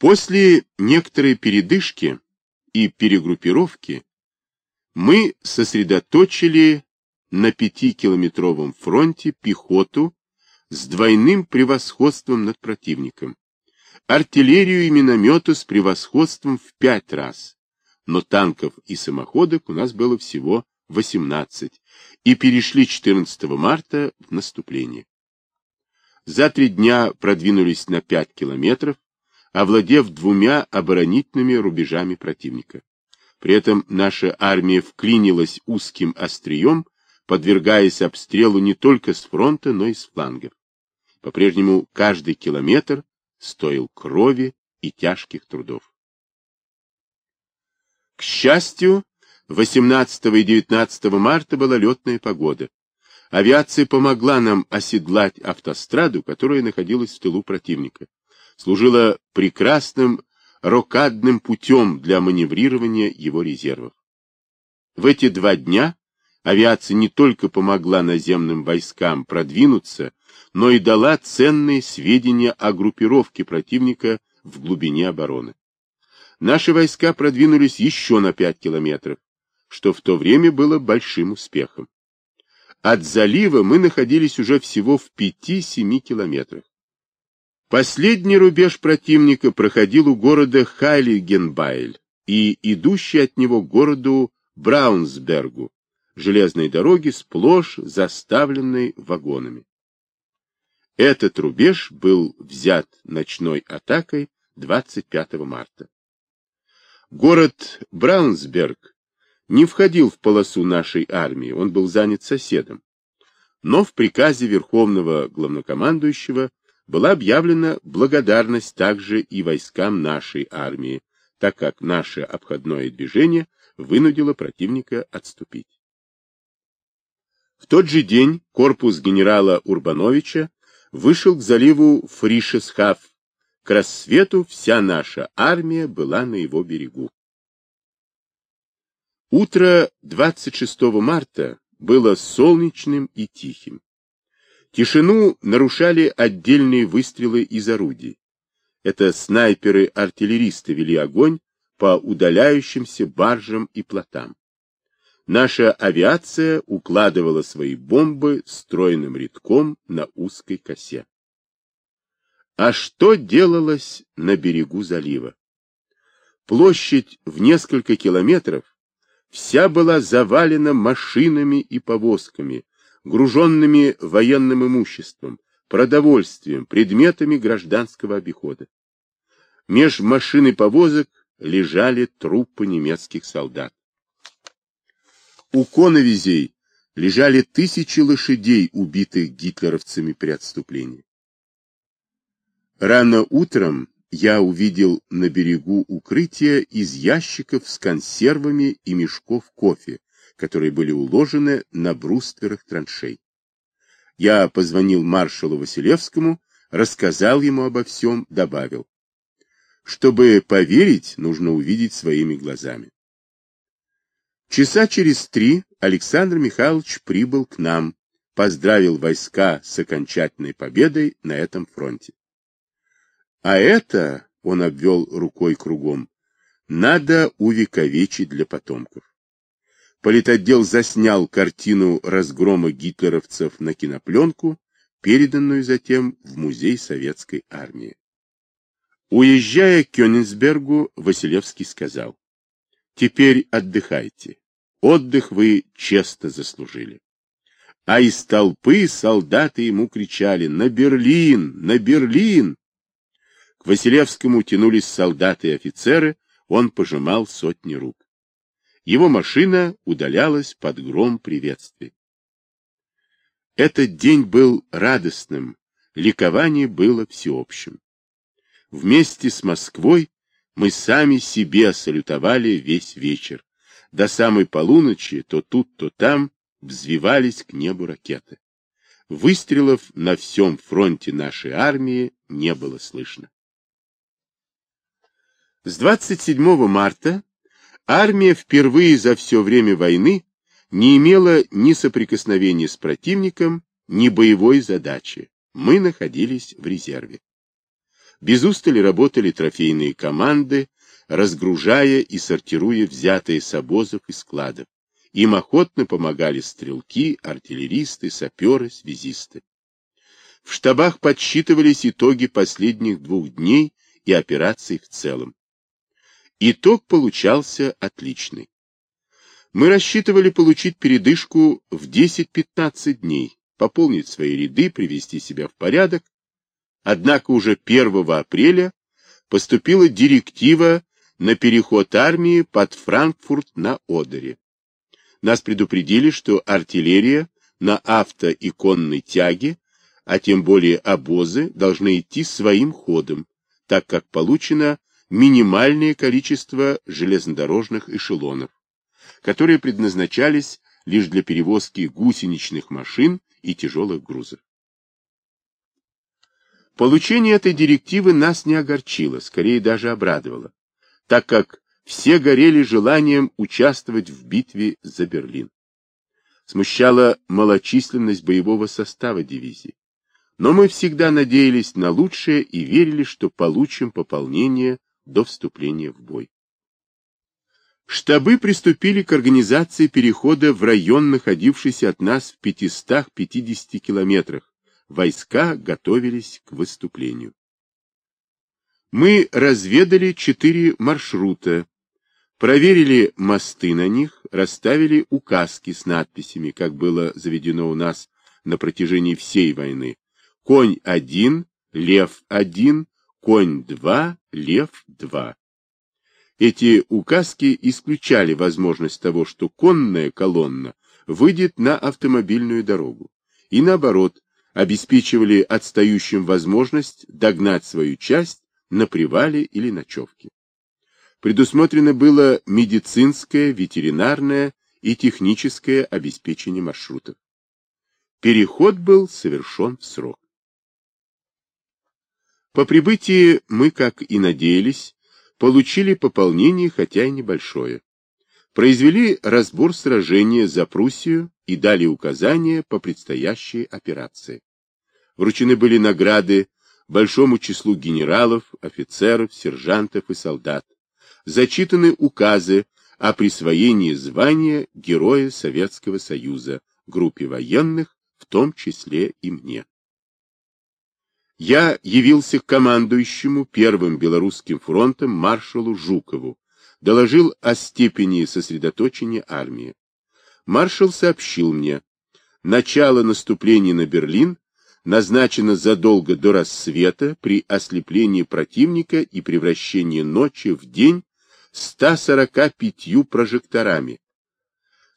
После некоторой передышки и перегруппировки мы сосредоточили на пятикилометровом фронте пехоту с двойным превосходством над противником, артиллерию и миномету с превосходством в пять раз, но танков и самоходок у нас было всего 18, и перешли 14 марта в наступление. За три дня продвинулись на 5 километров, овладев двумя оборонительными рубежами противника. При этом наша армия вклинилась узким острием, подвергаясь обстрелу не только с фронта, но и с флангов. По-прежнему каждый километр стоил крови и тяжких трудов. К счастью, 18 и 19 марта была летная погода. Авиация помогла нам оседлать автостраду, которая находилась в тылу противника. Служила прекрасным рокадным путем для маневрирования его резервов. В эти два дня авиация не только помогла наземным войскам продвинуться, но и дала ценные сведения о группировке противника в глубине обороны. Наши войска продвинулись еще на 5 километров, что в то время было большим успехом. От залива мы находились уже всего в 5-7 километрах. Последний рубеж противника проходил у города Хайлигенбайль и идущий от него к городу Браунсбергу, железной дороги сплошь заставленной вагонами. Этот рубеж был взят ночной атакой 25 марта. Город Браунсберг не входил в полосу нашей армии, он был занят соседом. Но в приказе Верховного Главнокомандующего была объявлена благодарность также и войскам нашей армии, так как наше обходное движение вынудило противника отступить. В тот же день корпус генерала Урбановича вышел к заливу Фришесхав. К рассвету вся наша армия была на его берегу. Утро 26 марта было солнечным и тихим. Тишину нарушали отдельные выстрелы из орудий. Это снайперы-артиллеристы вели огонь по удаляющимся баржам и плотам. Наша авиация укладывала свои бомбы стройным рядком на узкой косе. А что делалось на берегу залива? Площадь в несколько километров вся была завалена машинами и повозками, груженными военным имуществом, продовольствием, предметами гражданского обихода. Меж машин и повозок лежали трупы немецких солдат. У коновизей лежали тысячи лошадей, убитых гитлеровцами при отступлении. Рано утром я увидел на берегу укрытия из ящиков с консервами и мешков кофе, которые были уложены на брустверах траншей. Я позвонил маршалу Василевскому, рассказал ему обо всем, добавил. Чтобы поверить, нужно увидеть своими глазами. Часа через три Александр Михайлович прибыл к нам, поздравил войска с окончательной победой на этом фронте. А это, он обвел рукой кругом, надо увековечить для потомков. Политотдел заснял картину разгрома гитлеровцев на кинопленку, переданную затем в Музей Советской Армии. Уезжая к Кёнигсбергу, Василевский сказал, «Теперь отдыхайте. Отдых вы честно заслужили». А из толпы солдаты ему кричали «На Берлин! На Берлин!». К Василевскому тянулись солдаты и офицеры, он пожимал сотни рук. Его машина удалялась под гром приветствий. Этот день был радостным, ликование было всеобщим. Вместе с Москвой мы сами себе салютовали весь вечер. До самой полуночи то тут, то там взвивались к небу ракеты. Выстрелов на всем фронте нашей армии не было слышно. С 27 марта Армия впервые за все время войны не имела ни соприкосновения с противником, ни боевой задачи. Мы находились в резерве. Без устали работали трофейные команды, разгружая и сортируя взятые с обозов и складов. Им охотно помогали стрелки, артиллеристы, саперы, связисты. В штабах подсчитывались итоги последних двух дней и операций в целом. Итог получался отличный. Мы рассчитывали получить передышку в 10-15 дней, пополнить свои ряды, привести себя в порядок. Однако уже 1 апреля поступила директива на переход армии под Франкфурт на Одере. Нас предупредили, что артиллерия на авто- и конной тяге, а тем более обозы, должны идти своим ходом, так как получено минимальное количество железнодорожных эшелонов, которые предназначались лишь для перевозки гусеничных машин и тяжелых грузов. Получение этой директивы нас не огорчило, скорее даже обрадовало, так как все горели желанием участвовать в битве за Берлин. Смущала малочисленность боевого состава дивизии. Но мы всегда надеялись на лучшее и верили, что получим пополнение до вступления в бой. Штабы приступили к организации перехода в район, находившийся от нас в 550 километрах. Войска готовились к выступлению. Мы разведали четыре маршрута, проверили мосты на них, расставили указки с надписями, как было заведено у нас на протяжении всей войны. Конь один, лев один, конь два, лев два. Эти указки исключали возможность того, что конная колонна выйдет на автомобильную дорогу, и наоборот, обеспечивали отстающим возможность догнать свою часть на привале или ночевке. Предусмотрено было медицинское, ветеринарное и техническое обеспечение маршрутов. Переход был совершен в срок. По прибытии мы, как и надеялись, получили пополнение, хотя и небольшое. Произвели разбор сражения за Пруссию и дали указания по предстоящей операции. Вручены были награды большому числу генералов, офицеров, сержантов и солдат. Зачитаны указы о присвоении звания Героя Советского Союза группе военных, в том числе и мне я явился к командующему Первым Белорусским фронтом маршалу Жукову, доложил о степени сосредоточения армии. Маршал сообщил мне, начало наступления на Берлин назначено задолго до рассвета при ослеплении противника и превращении ночи в день 145 прожекторами,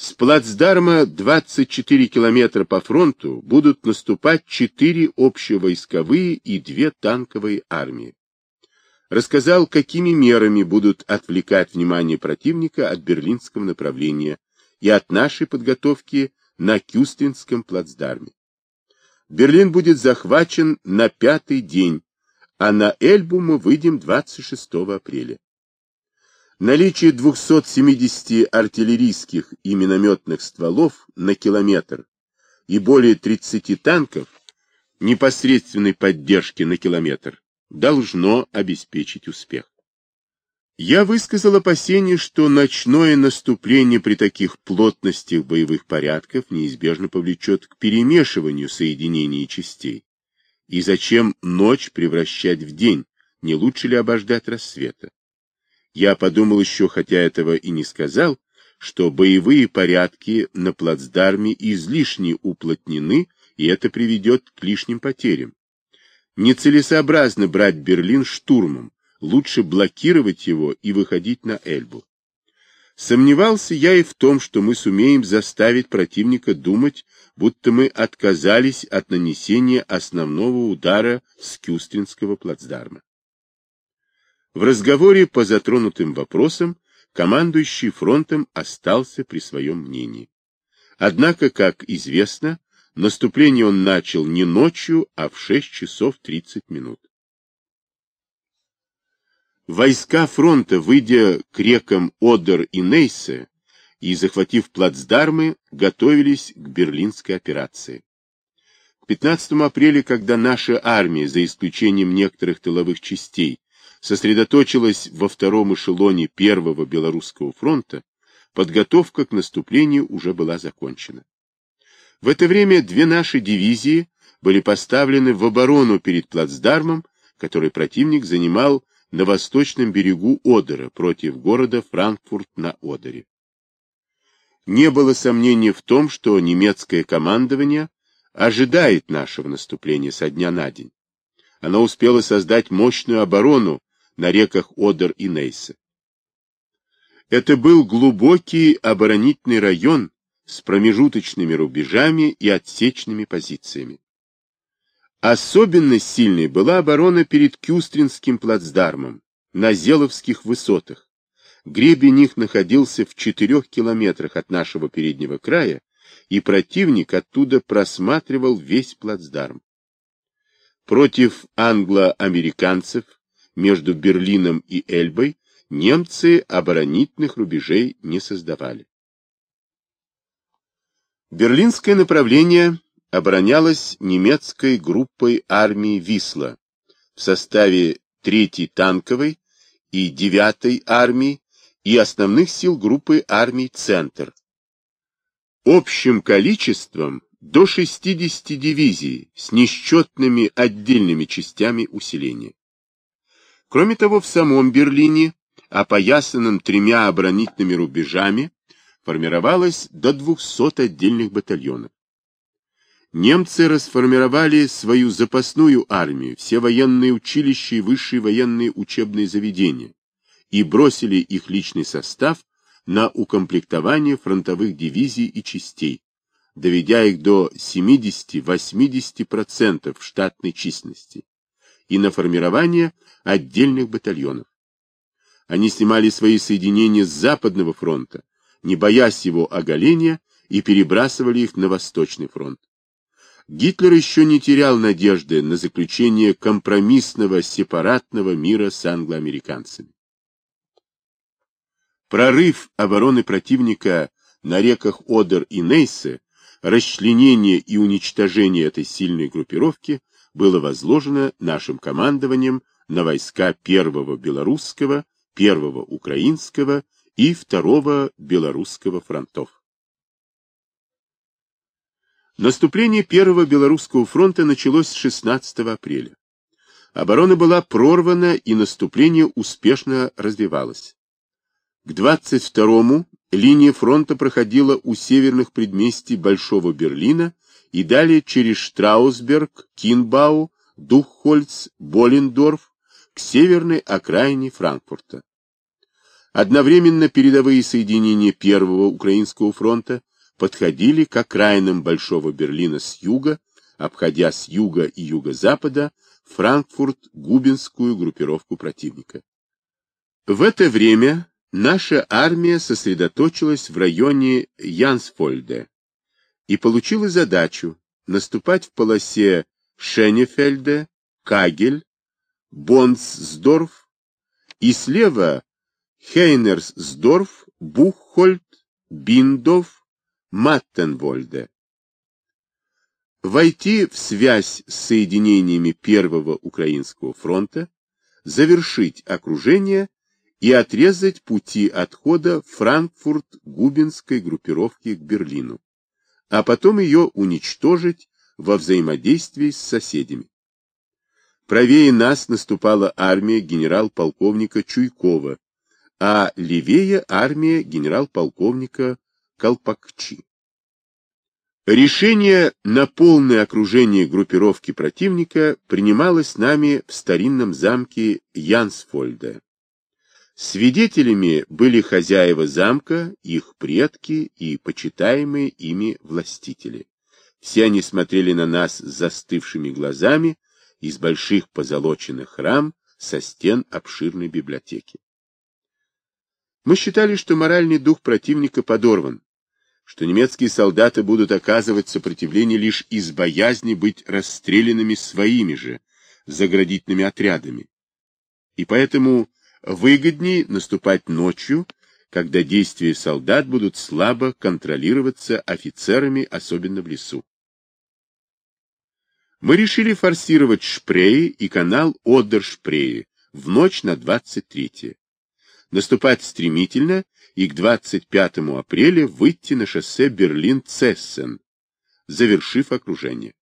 с плацдарма 24 километра по фронту будут наступать 4 общевойсковые и 2 танковые армии. Рассказал, какими мерами будут отвлекать внимание противника от берлинского направления и от нашей подготовки на Кюстинском плацдарме. Берлин будет захвачен на пятый день, а на Эльбу мы выйдем 26 апреля. Наличие 270 артиллерийских и минометных стволов на километр и более 30 танков непосредственной поддержки на километр должно обеспечить успех. Я высказал опасение, что ночное наступление при таких плотностях боевых порядков неизбежно повлечет к перемешиванию соединений и частей. И зачем ночь превращать в день, не лучше ли обождать рассвета? Я подумал еще, хотя этого и не сказал, что боевые порядки на плацдарме излишне уплотнены, и это приведет к лишним потерям. Нецелесообразно брать Берлин штурмом, лучше блокировать его и выходить на Эльбу. Сомневался я и в том, что мы сумеем заставить противника думать, будто мы отказались от нанесения основного удара с Кюстринского плацдарма. В разговоре по затронутым вопросам командующий фронтом остался при своем мнении. Однако, как известно, наступление он начал не ночью, а в 6 часов 30 минут. Войска фронта, выйдя к рекам Одер и Нейсе и захватив плацдармы, готовились к берлинской операции. К 15 апреля, когда наша армия, за исключением некоторых тыловых частей, сосредоточилась во втором эшелоне Первого Белорусского фронта, подготовка к наступлению уже была закончена. В это время две наши дивизии были поставлены в оборону перед плацдармом, который противник занимал на восточном берегу Одера против города Франкфурт на Одере. Не было сомнений в том, что немецкое командование ожидает нашего наступления со дня на день. Оно успело создать мощную оборону на реках Одер и Нейсе. Это был глубокий оборонительный район с промежуточными рубежами и отсечными позициями. Особенно сильной была оборона перед Кюстринским плацдармом на Зеловских высотах. Гребень их находился в четырех километрах от нашего переднего края, и противник оттуда просматривал весь плацдарм. Против англо-американцев между Берлином и Эльбой немцы оборонительных рубежей не создавали. Берлинское направление оборонялось немецкой группой армии Висла в составе 3-й танковой и 9-й армии и основных сил группы армий Центр. Общим количеством до 60 дивизий с несчетными отдельными частями усиления. Кроме того, в самом Берлине, опоясанном тремя оборонительными рубежами, формировалось до 200 отдельных батальонов. Немцы расформировали свою запасную армию, все военные училища и высшие военные учебные заведения, и бросили их личный состав на укомплектование фронтовых дивизий и частей, доведя их до 70-80% штатной численности, и на формирование отдельных батальонов. Они снимали свои соединения с Западного фронта, не боясь его оголения, и перебрасывали их на Восточный фронт. Гитлер еще не терял надежды на заключение компромиссного сепаратного мира с англоамериканцами. Прорыв обороны противника на реках Одер и Нейсе, расчленение и уничтожение этой сильной группировки было возложено нашим командованием на войска первого белорусского, первого украинского и второго белорусского фронтов. Наступление первого белорусского фронта началось с 16 апреля. Оборона была прорвана и наступление успешно развивалось. К 22-му линия фронта проходила у северных предместий Большого Берлина и далее через Штраусберг, Кинбау, Духхольц, Болендорф к северной окраине Франкфурта. Одновременно передовые соединения Первого Украинского фронта подходили к окраинам Большого Берлина с юга, обходя с юга и юго-запада Франкфурт-Губинскую группировку противника. В это время наша армия сосредоточилась в районе Янсфольде, и получила задачу наступать в полосе Шенефельде, Кагель, Бонсдорф и слева Хейнерсдорф, Буххольд, Биндов, Маттенвольде. Войти в связь с соединениями Первого Украинского фронта, завершить окружение и отрезать пути отхода Франкфурт-Губинской группировки к Берлину а потом ее уничтожить во взаимодействии с соседями. Правее нас наступала армия генерал-полковника Чуйкова, а левее армия генерал-полковника Колпакчи. Решение на полное окружение группировки противника принималось нами в старинном замке Янсфольда. Свидетелями были хозяева замка, их предки и почитаемые ими властители. Все они смотрели на нас с застывшими глазами из больших позолоченных рам со стен обширной библиотеки. Мы считали, что моральный дух противника подорван, что немецкие солдаты будут оказывать сопротивление лишь из боязни быть расстрелянными своими же заградительными отрядами. И поэтому Выгоднее наступать ночью, когда действия солдат будут слабо контролироваться офицерами, особенно в лесу. Мы решили форсировать Шпрее и канал Одер-Шпрее в ночь на 23 наступать стремительно и к 25 апреля выйти на шоссе Берлин-Цессен, завершив окружение.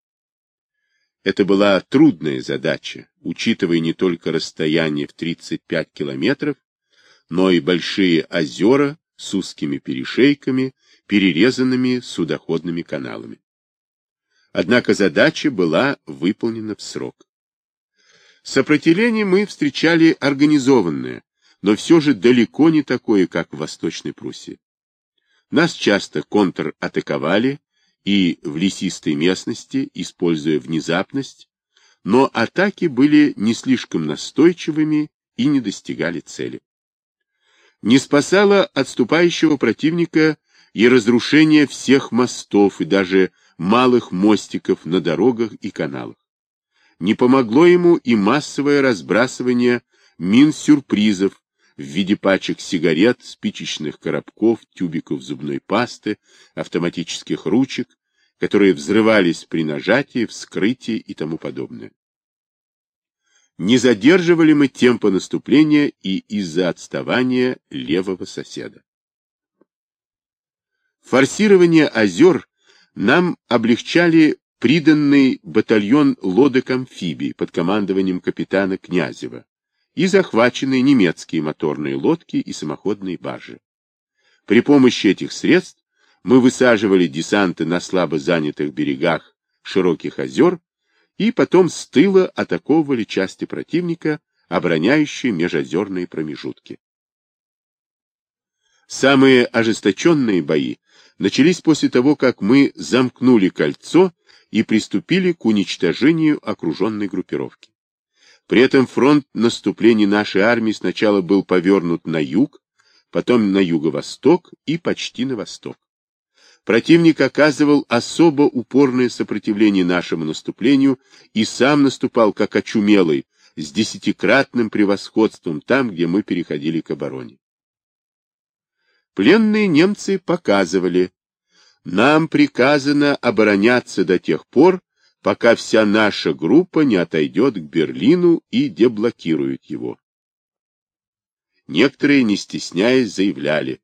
Это была трудная задача, учитывая не только расстояние в 35 километров, но и большие озера с узкими перешейками, перерезанными судоходными каналами. Однако задача была выполнена в срок. Сопротивление мы встречали организованное, но все же далеко не такое, как в Восточной Пруссии. Нас часто контратаковали и в лесистой местности, используя внезапность, но атаки были не слишком настойчивыми и не достигали цели. Не спасало отступающего противника и разрушение всех мостов и даже малых мостиков на дорогах и каналах. Не помогло ему и массовое разбрасывание мин-сюрпризов в виде пачек сигарет, спичечных коробков, тюбиков зубной пасты, автоматических ручек, которые взрывались при нажатии, вскрытии и тому подобное. Не задерживали мы темпа наступления и из-за отставания левого соседа. Форсирование озер нам облегчали приданный батальон лодок-амфибий под командованием капитана Князева, и захваченные немецкие моторные лодки и самоходные баржи. При помощи этих средств мы высаживали десанты на слабо занятых берегах широких озер и потом с тыла атаковывали части противника, обороняющие межозерные промежутки. Самые ожесточенные бои начались после того, как мы замкнули кольцо и приступили к уничтожению окруженной группировки. При этом фронт наступления нашей армии сначала был повернут на юг, потом на юго-восток и почти на восток. Противник оказывал особо упорное сопротивление нашему наступлению и сам наступал как очумелый, с десятикратным превосходством там, где мы переходили к обороне. Пленные немцы показывали, нам приказано обороняться до тех пор, пока вся наша группа не отойдет к Берлину и деблокирует его. Некоторые, не стесняясь, заявляли.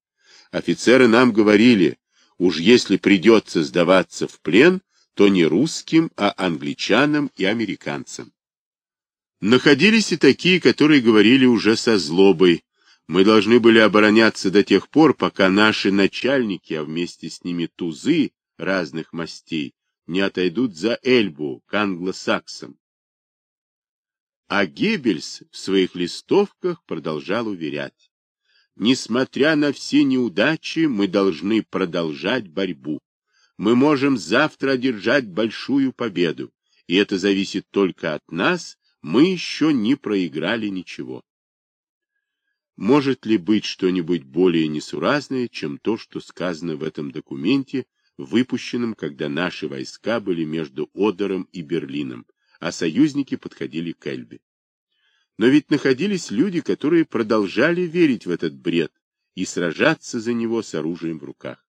Офицеры нам говорили, уж если придется сдаваться в плен, то не русским, а англичанам и американцам. Находились и такие, которые говорили уже со злобой, мы должны были обороняться до тех пор, пока наши начальники, а вместе с ними тузы разных мастей, не отойдут за Эльбу к англосаксам. А Геббельс в своих листовках продолжал уверять, несмотря на все неудачи, мы должны продолжать борьбу. Мы можем завтра одержать большую победу, и это зависит только от нас, мы еще не проиграли ничего. Может ли быть что-нибудь более несуразное, чем то, что сказано в этом документе, выпущенном, когда наши войска были между Одером и Берлином, а союзники подходили к Эльбе. Но ведь находились люди, которые продолжали верить в этот бред и сражаться за него с оружием в руках.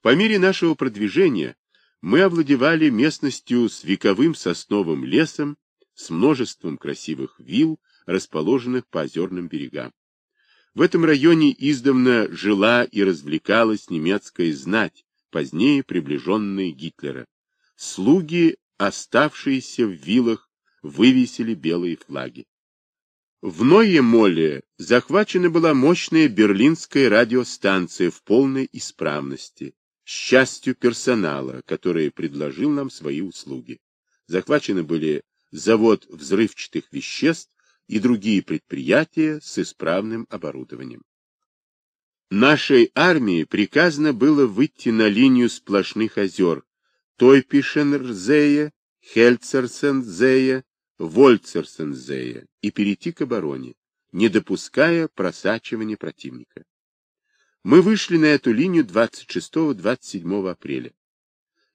По мере нашего продвижения мы овладевали местностью с вековым сосновым лесом, с множеством красивых вилл, расположенных по озерным берегам. В этом районе издавна жила и развлекалась немецкая знать, позднее приближенная Гитлера. Слуги, оставшиеся в виллах, вывесили белые флаги. В Нойе-Моле захвачена была мощная берлинская радиостанция в полной исправности, с частью персонала, который предложил нам свои услуги. Захвачены были завод взрывчатых веществ, и другие предприятия с исправным оборудованием. Нашей армии приказано было выйти на линию сплошных озер Тойпишенрзея, Хельцерсензея, Вольцерсензея и перейти к обороне, не допуская просачивания противника. Мы вышли на эту линию 26-27 апреля.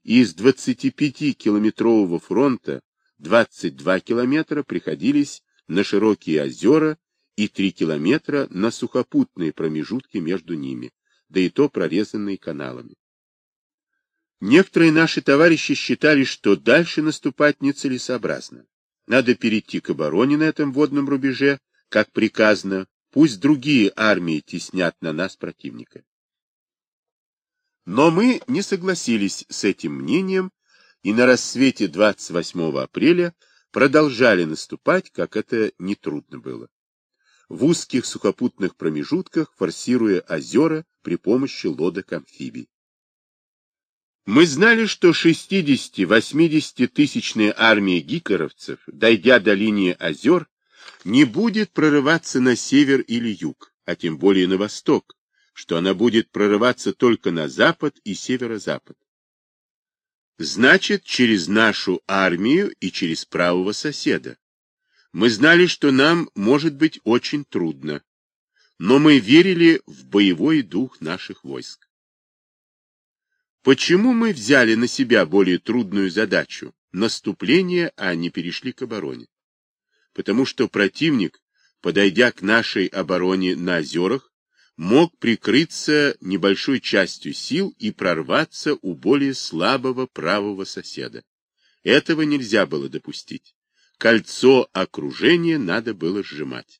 Из 25-километрового фронта 22 километра приходились на широкие озера и три километра на сухопутные промежутки между ними, да и то прорезанные каналами. Некоторые наши товарищи считали, что дальше наступать нецелесообразно. Надо перейти к обороне на этом водном рубеже, как приказано, пусть другие армии теснят на нас противника. Но мы не согласились с этим мнением и на рассвете 28 апреля продолжали наступать, как это нетрудно было. В узких сухопутных промежутках, форсируя озера при помощи лодок-амфибий. Мы знали, что 60-80 тысячная армия гитлеровцев, дойдя до линии озер, не будет прорываться на север или юг, а тем более на восток, что она будет прорываться только на запад и северо-запад. Значит, через нашу армию и через правого соседа. Мы знали, что нам может быть очень трудно, но мы верили в боевой дух наших войск. Почему мы взяли на себя более трудную задачу – наступление, а не перешли к обороне? Потому что противник, подойдя к нашей обороне на озерах, мог прикрыться небольшой частью сил и прорваться у более слабого правого соседа. Этого нельзя было допустить. Кольцо окружения надо было сжимать.